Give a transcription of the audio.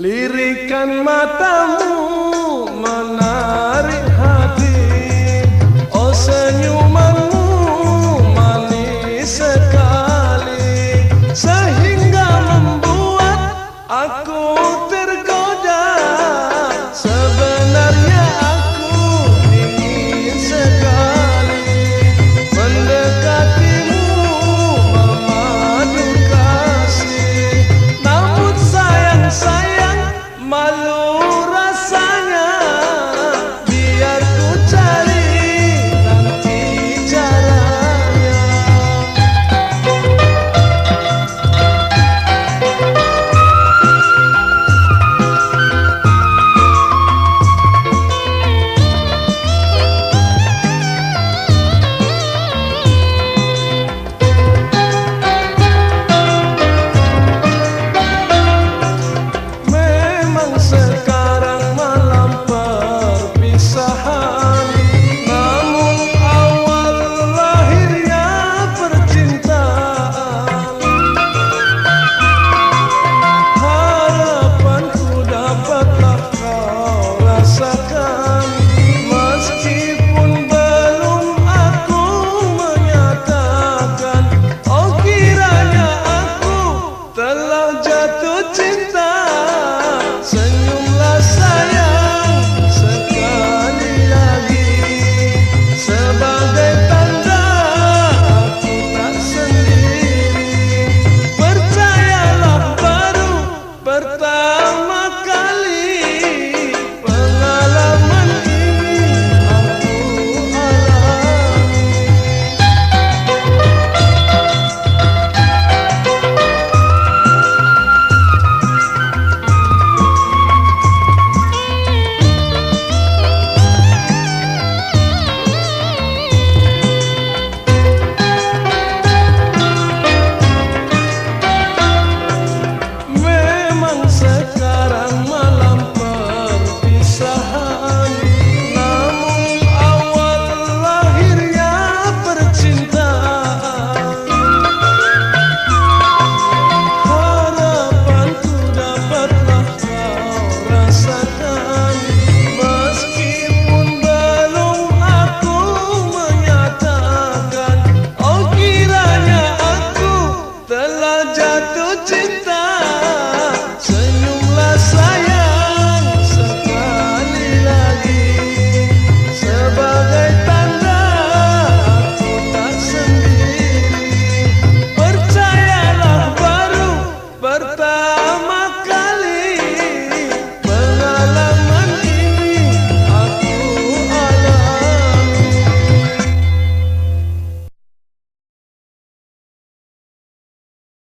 Lirikan matamu mana? to